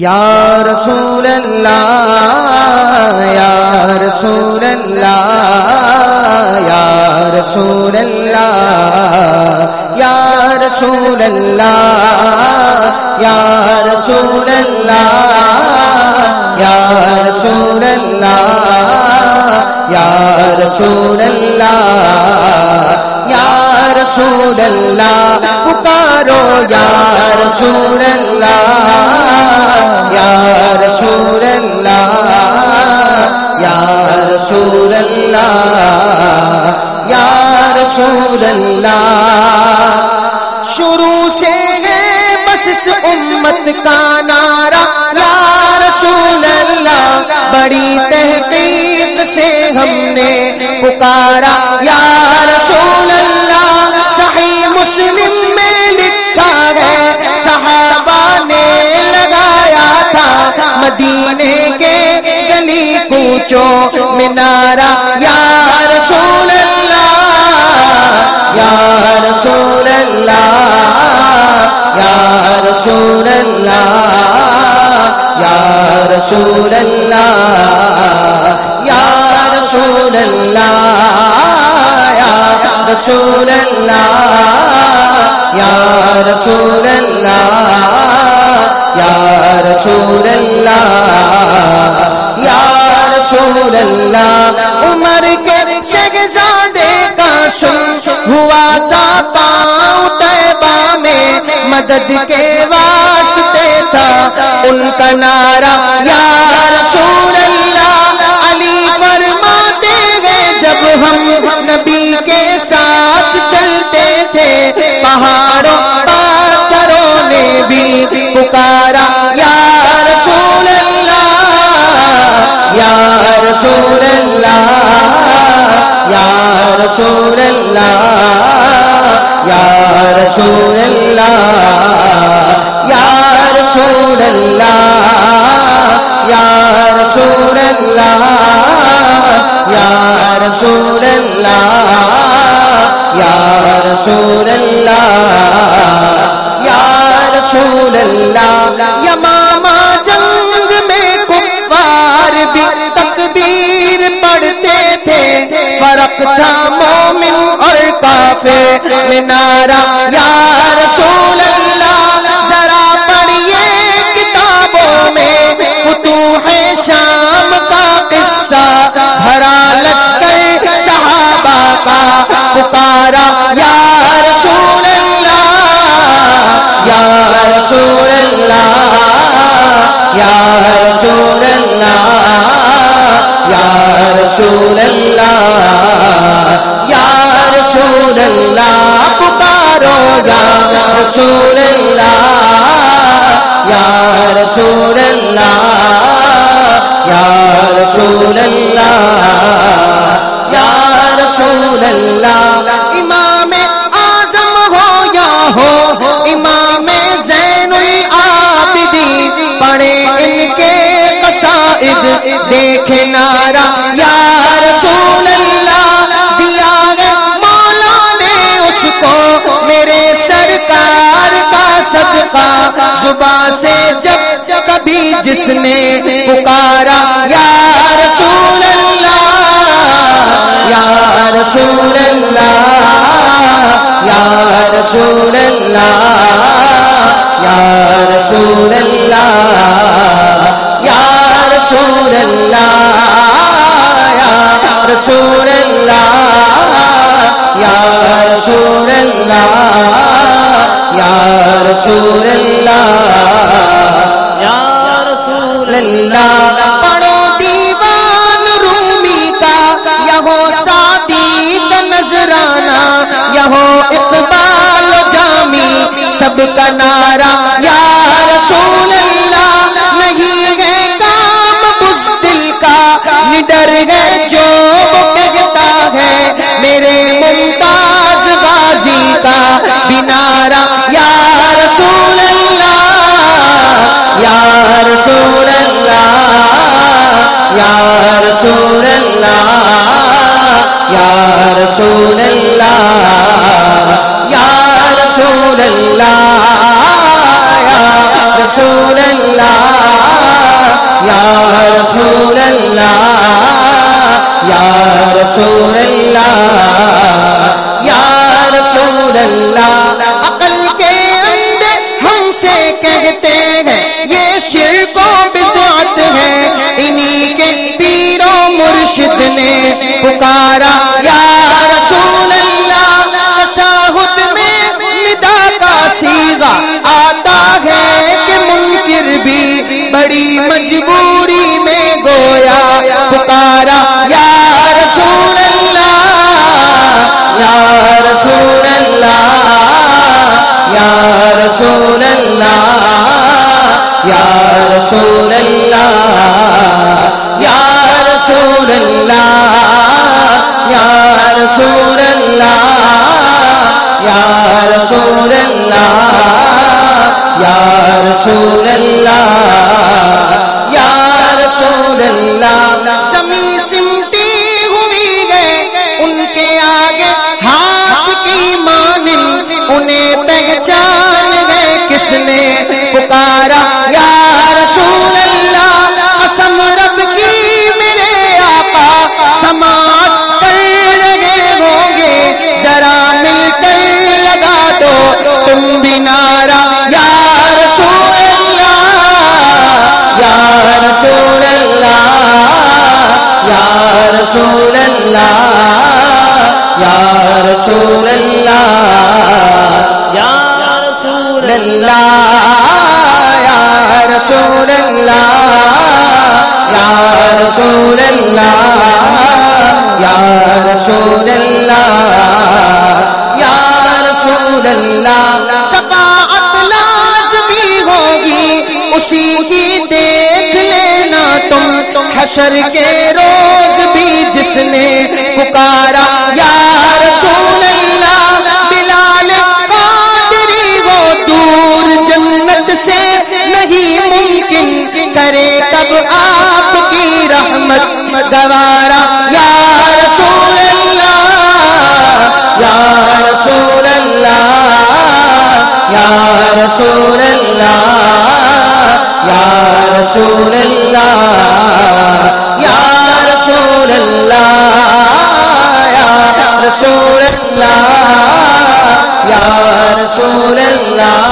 یا رسول اللہ، یا رسول اللہ، یا رسول اللہ، یا رسول اللہ، یا رسول اللہ، یا رسول اللہ، یا رسول اللہ، یا رسول اللہ، پکارو یا رسول اللہ۔ رسول اللہ، یا رسول اللہ۔ شروع سے ہے بس اس امت کا نعرہ، یا رسول اللہ۔ بڑی تحقیق سے ہم نے رسول اللہ، یا رسول اللہ، یا رسول اللہ، یا رسول اللہ، یا رسول اللہ، یا رسول اللہ، یا رسول اللہ۔ عمر کے شہزادے کا سن ہوا تھا پاؤں مدد کے واسطے تھا۔ ان کا نعرہ، یا رسول اللہ، علی فرماتے ہیں جب ہم نبی کے ساتھ چلتے تھے، پہاڑوں پاتھروں نے بھی پکارا۔ یا رسول اللہ، یا رسول اللہ، یا رسول اللہ، یا رسول اللہ۔ رسول اللہ، یا رسول اللہ، یا رسول اللہ، یا رسول اللہ، یا رسول اللہ۔ یمامہ جنگ میں کفار بھی تکبیر پڑھتے تھے۔ فرق تھا مومن اور کافر۔ میں نعرہ یا رسول اللہ، یا رسول اللہ، یا رسول اللہ، یا رسول اللہ۔ امام اعظم ہو یا ہو، امام زین العابدین۔ پڑھے ان کے قصائد دیکھے جس نے پکارا یا رسول اللہ یا رسول اللہ۔ سب کا نارا یا رسول اللہ نہیں ہے کام بزدل کا، نڈر ہے جو کہتا ہے، میرے ممتاز غازی کا بنارا یا رسول اللہ، یا رسول اللہ، یا رسول اللہ، یا رسول اللہ۔ اللہ، یا رسول اللہ، یا رسول اللہ، یا رسول اللہ، یا رسول اللہ۔ عقل کے اندر ہم سے کہتے ہیں، یہ شرک و بدعت ہے۔ انہی کے پیروں مرشد نے پکار رسول اللہ یا رسول اللہ رسول اللہ، یا رسول اللہ، شفاعت لازمی ہوگی، اسی کی دیکھ لینا تم، حشر کے روز بھی جس نے پکارا۔ یا رسول اللہ، بلال قادری ہو دور جنت سے نہیں ممکن کرے کب آپ کی رحمت۔ گوارا رسول اللہ یا رسول اللہ یا رسول اللہ یا رسول اللہ۔